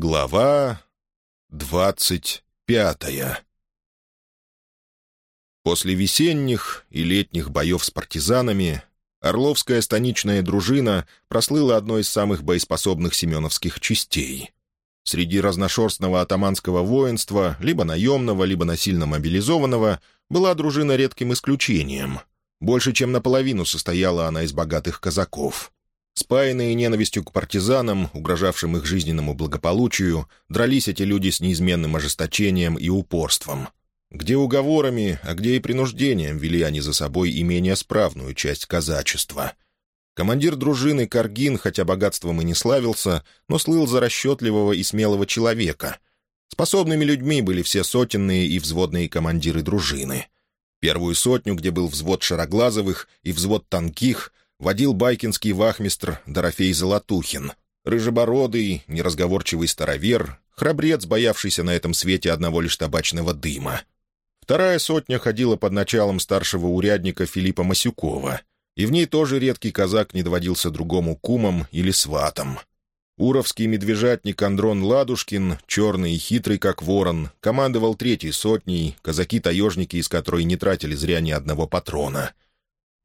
Глава двадцать пятая После весенних и летних боев с партизанами Орловская станичная дружина прослыла одной из самых боеспособных семеновских частей. Среди разношерстного атаманского воинства, либо наемного, либо насильно мобилизованного, была дружина редким исключением. Больше чем наполовину состояла она из богатых казаков. Спаянные ненавистью к партизанам, угрожавшим их жизненному благополучию, дрались эти люди с неизменным ожесточением и упорством. Где уговорами, а где и принуждением вели они за собой и менее справную часть казачества. Командир дружины Каргин, хотя богатством и не славился, но слыл за расчетливого и смелого человека. Способными людьми были все сотенные и взводные командиры дружины. Первую сотню, где был взвод Шароглазовых и взвод Танких, водил байкинский вахмистр Дорофей Золотухин, рыжебородый, неразговорчивый старовер, храбрец, боявшийся на этом свете одного лишь табачного дыма. Вторая сотня ходила под началом старшего урядника Филиппа Масюкова, и в ней тоже редкий казак не доводился другому кумам или сватам. Уровский медвежатник Андрон Ладушкин, черный и хитрый, как ворон, командовал третьей сотней, казаки-таежники, из которой не тратили зря ни одного патрона —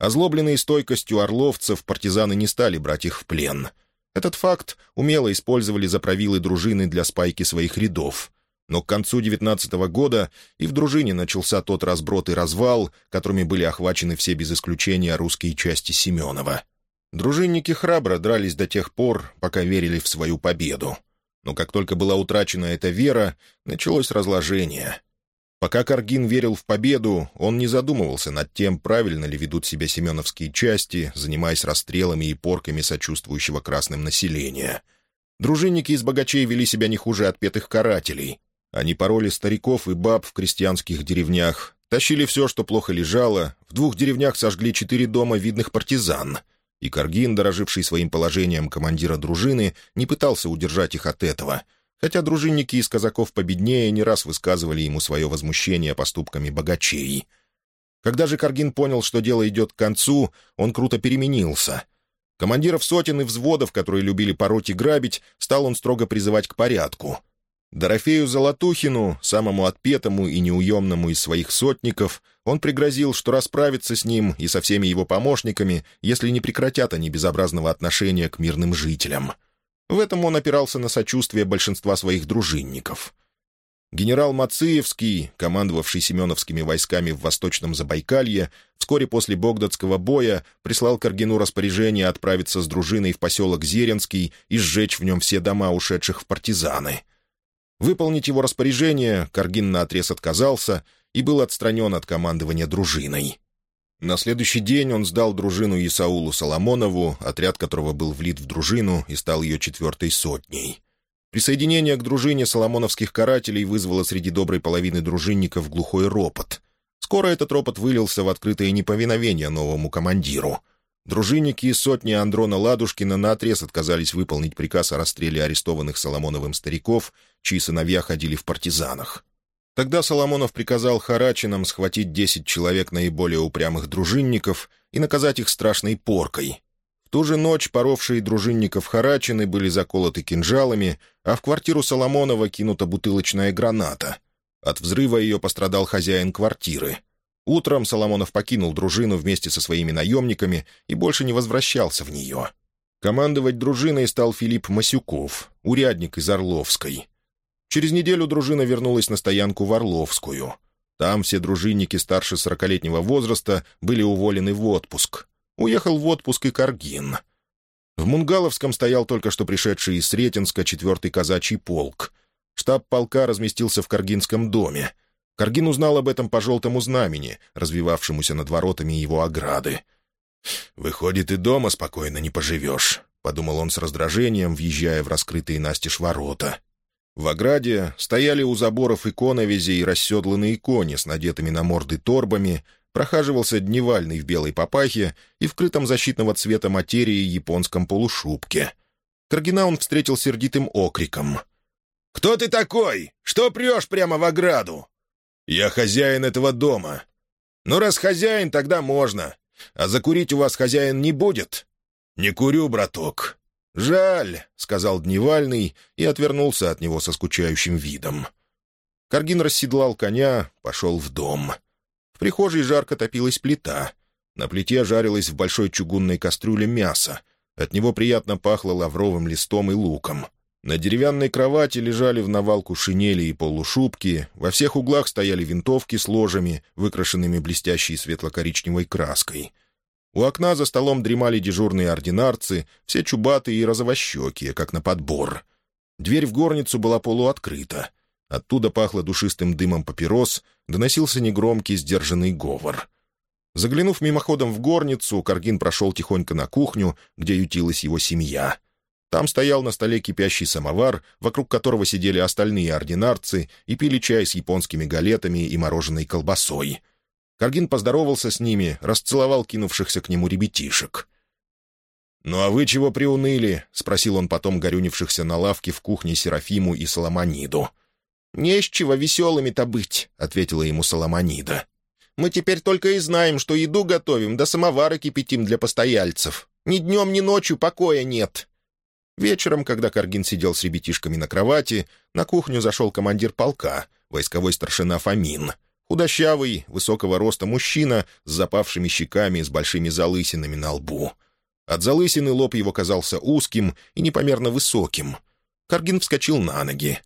Озлобленные стойкостью орловцев, партизаны не стали брать их в плен. Этот факт умело использовали заправилы дружины для спайки своих рядов. Но к концу девятнадцатого года и в дружине начался тот разброд и развал, которыми были охвачены все без исключения русские части Семенова. Дружинники храбро дрались до тех пор, пока верили в свою победу. Но как только была утрачена эта вера, началось разложение — Пока Каргин верил в победу, он не задумывался над тем, правильно ли ведут себя семеновские части, занимаясь расстрелами и порками сочувствующего красным населения. Дружинники из богачей вели себя не хуже отпетых карателей. Они пороли стариков и баб в крестьянских деревнях, тащили все, что плохо лежало, в двух деревнях сожгли четыре дома видных партизан. И Каргин, дороживший своим положением командира дружины, не пытался удержать их от этого — хотя дружинники из казаков победнее не раз высказывали ему свое возмущение поступками богачей. Когда же Каргин понял, что дело идет к концу, он круто переменился. Командиров сотен и взводов, которые любили пороть и грабить, стал он строго призывать к порядку. Дорофею Золотухину, самому отпетому и неуемному из своих сотников, он пригрозил, что расправится с ним и со всеми его помощниками, если не прекратят они безобразного отношения к мирным жителям — в этом он опирался на сочувствие большинства своих дружинников. Генерал Мациевский, командовавший семеновскими войсками в Восточном Забайкалье, вскоре после Богдатского боя прислал Каргину распоряжение отправиться с дружиной в поселок Зеренский и сжечь в нем все дома, ушедших в партизаны. Выполнить его распоряжение Каргин наотрез отказался и был отстранен от командования дружиной. На следующий день он сдал дружину Исаулу Соломонову, отряд которого был влит в дружину и стал ее четвертой сотней. Присоединение к дружине соломоновских карателей вызвало среди доброй половины дружинников глухой ропот. Скоро этот ропот вылился в открытое неповиновение новому командиру. Дружинники из сотни Андрона Ладушкина наотрез отказались выполнить приказ о расстреле арестованных Соломоновым стариков, чьи сыновья ходили в партизанах. Тогда Соломонов приказал Харачинам схватить десять человек наиболее упрямых дружинников и наказать их страшной поркой. В ту же ночь поровшие дружинников Харачины были заколоты кинжалами, а в квартиру Соломонова кинута бутылочная граната. От взрыва ее пострадал хозяин квартиры. Утром Соломонов покинул дружину вместе со своими наемниками и больше не возвращался в нее. Командовать дружиной стал Филипп Масюков, урядник из Орловской — Через неделю дружина вернулась на стоянку в Орловскую. Там все дружинники старше сорокалетнего возраста были уволены в отпуск. Уехал в отпуск и Каргин. В Мунгаловском стоял только что пришедший из Сретенска четвертый казачий полк. Штаб полка разместился в Каргинском доме. Каргин узнал об этом по желтому знамени, развивавшемуся над воротами его ограды. «Выходит, и дома спокойно не поживешь», — подумал он с раздражением, въезжая в раскрытые настежь ворота. В ограде стояли у заборов иконовези и расседланные кони с надетыми на морды торбами, прохаживался дневальный в белой папахе и в крытом защитного цвета материи японском полушубке. Каргина он встретил сердитым окриком. «Кто ты такой? Что прешь прямо в ограду?» «Я хозяин этого дома». «Ну, раз хозяин, тогда можно. А закурить у вас хозяин не будет?» «Не курю, браток. «Жаль», — сказал Дневальный и отвернулся от него со скучающим видом. Каргин расседлал коня, пошел в дом. В прихожей жарко топилась плита. На плите жарилось в большой чугунной кастрюле мясо. От него приятно пахло лавровым листом и луком. На деревянной кровати лежали в навалку шинели и полушубки, во всех углах стояли винтовки с ложами, выкрашенными блестящей светло-коричневой краской. У окна за столом дремали дежурные ординарцы, все чубатые и розовощекие, как на подбор. Дверь в горницу была полуоткрыта. Оттуда пахло душистым дымом папирос, доносился негромкий сдержанный говор. Заглянув мимоходом в горницу, Каргин прошел тихонько на кухню, где ютилась его семья — там стоял на столе кипящий самовар, вокруг которого сидели остальные ординарцы и пили чай с японскими галетами и мороженой колбасой. Каргин поздоровался с ними, расцеловал кинувшихся к нему ребятишек. «Ну а вы чего приуныли?» — спросил он потом горюнившихся на лавке в кухне Серафиму и Соломониду. «Не с чего веселыми-то быть», — ответила ему Соломонида. «Мы теперь только и знаем, что еду готовим, да самовары кипятим для постояльцев. Ни днем, ни ночью покоя нет». Вечером, когда Каргин сидел с ребятишками на кровати, на кухню зашел командир полка, войсковой старшина Фомин. Худощавый, высокого роста мужчина с запавшими щеками и с большими залысинами на лбу. От залысины лоб его казался узким и непомерно высоким. Каргин вскочил на ноги.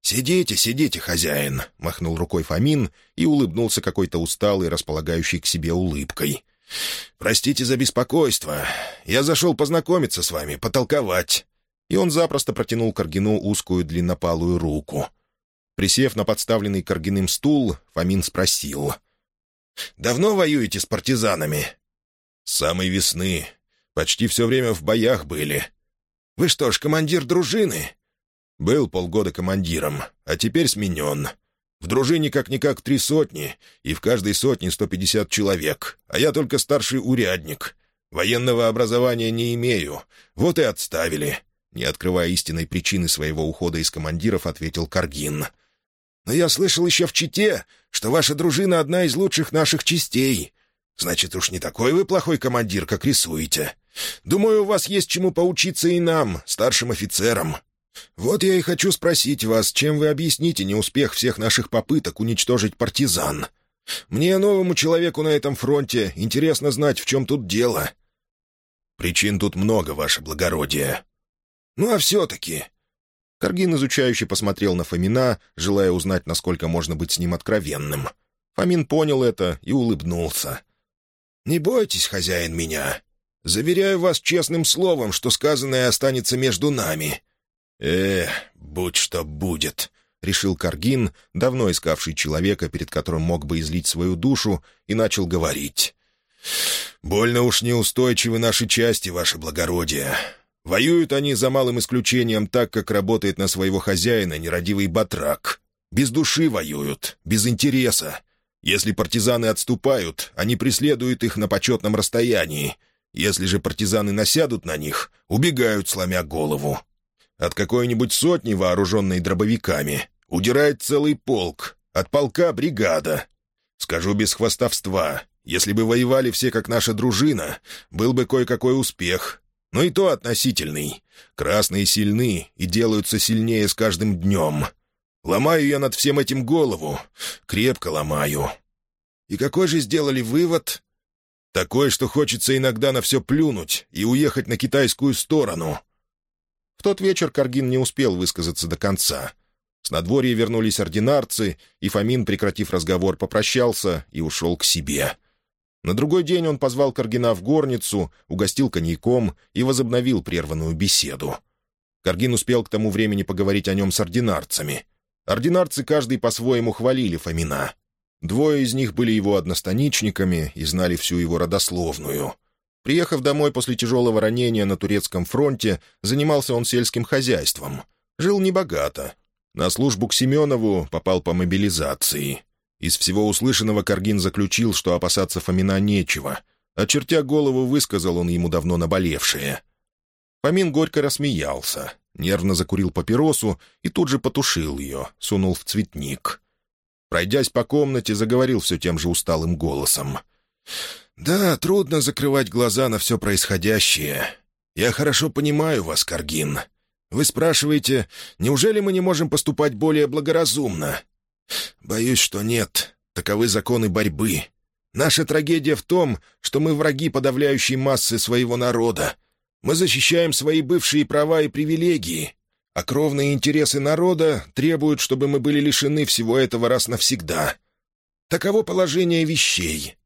«Сидите, сидите, хозяин!» — махнул рукой Фомин и улыбнулся какой-то усталой, располагающей к себе улыбкой. «Простите за беспокойство. Я зашел познакомиться с вами, потолковать». И он запросто протянул Каргину узкую длиннопалую руку. Присев на подставленный Каргиным стул, Фомин спросил. «Давно воюете с партизанами?» «С самой весны. Почти все время в боях были. Вы что ж, командир дружины?» «Был полгода командиром, а теперь сменен. В дружине как-никак три сотни, и в каждой сотне сто пятьдесят человек, а я только старший урядник. Военного образования не имею, вот и отставили». Не открывая истинной причины своего ухода из командиров, ответил Каргин. «Но я слышал еще в Чите, что ваша дружина одна из лучших наших частей. Значит, уж не такой вы плохой командир, как рисуете. Думаю, у вас есть чему поучиться и нам, старшим офицерам. «Вот я и хочу спросить вас, чем вы объясните неуспех всех наших попыток уничтожить партизан? Мне, новому человеку на этом фронте, интересно знать, в чем тут дело». «Причин тут много, ваше благородие». «Ну а все-таки...» Каргин изучающе посмотрел на Фомина, желая узнать, насколько можно быть с ним откровенным. Фомин понял это и улыбнулся. «Не бойтесь, хозяин, меня. Заверяю вас честным словом, что сказанное останется между нами. «Э, будь что будет», — решил Каргин, давно искавший человека, перед которым мог бы излить свою душу, и начал говорить. «Больно уж неустойчивы наши части, ваше благородие. Воюют они за малым исключением так, как работает на своего хозяина нерадивый батрак. Без души воюют, без интереса. Если партизаны отступают, они преследуют их на почетном расстоянии. Если же партизаны насядут на них, убегают, сломя голову. От какой-нибудь сотни, вооруженной дробовиками, удирает целый полк, от полка — бригада. Скажу без хвастовства, если бы воевали все, как наша дружина, был бы кое-какой успех. Но и то относительный. Красные сильны и делаются сильнее с каждым днем. Ломаю я над всем этим голову. Крепко ломаю. И какой же сделали вывод? Такой, что хочется иногда на все плюнуть и уехать на китайскую сторону тот вечер Каргин не успел высказаться до конца. С надворья вернулись ординарцы, и Фомин, прекратив разговор, попрощался и ушел к себе. На другой день он позвал Каргина в горницу, угостил коньяком и возобновил прерванную беседу. Каргин успел к тому времени поговорить о нем с ординарцами. Ординарцы каждый по-своему хвалили Фомина. Двое из них были его одностаничниками и знали всю его родословную. Приехав домой после тяжелого ранения на турецком фронте, занимался он сельским хозяйством. Жил небогато. На службу к Семенову попал по мобилизации. Из всего услышанного Каргин заключил, что опасаться Фомина нечего. Очертя голову, высказал он ему давно наболевшее. Фомин горько рассмеялся, нервно закурил папиросу и тут же потушил ее, сунул в цветник. Пройдясь по комнате, заговорил все тем же усталым голосом — да, трудно закрывать глаза на все происходящее. «Я хорошо понимаю вас, Каргин. Вы спрашиваете, неужели мы не можем поступать более благоразумно? Боюсь, что нет. Таковы законы борьбы. Наша трагедия в том, что мы враги подавляющей массы своего народа. Мы защищаем свои бывшие права и привилегии, а кровные интересы народа требуют, чтобы мы были лишены всего этого раз навсегда. Таково положение вещей».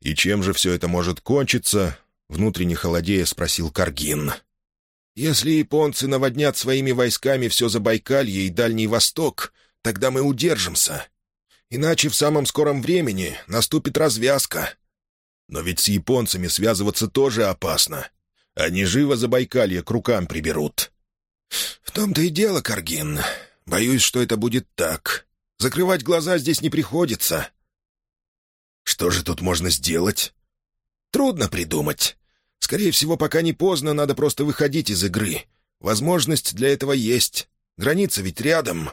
«И чем же все это может кончиться?» — внутренне холодея спросил Каргин. «Если японцы наводнят своими войсками все Забайкалье и Дальний Восток, тогда мы удержимся. Иначе в самом скором времени наступит развязка. Но ведь с японцами связываться тоже опасно. Они живо Забайкалье к рукам приберут». «В том-то и дело, Каргин. Боюсь, что это будет так. Закрывать глаза здесь не приходится». «Что же тут можно сделать?» «Трудно придумать. Скорее всего, пока не поздно, надо просто выходить из игры. Возможность для этого есть. Граница ведь рядом».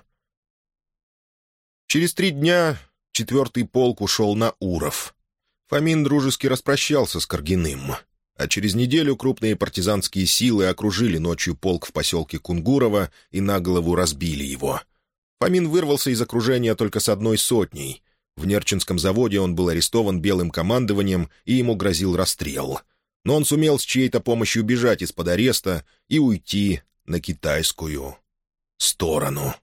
Через три дня четвертый полк ушел на Уров. Фомин дружески распрощался с Каргиным. А через неделю крупные партизанские силы окружили ночью полк в поселке Кунгурово и на голову разбили его. Фомин вырвался из окружения только с одной сотней. В Нерчинском заводе он был арестован белым командованием, и ему грозил расстрел. Но он сумел с чьей-то помощью бежать из-под ареста и уйти на китайскую сторону.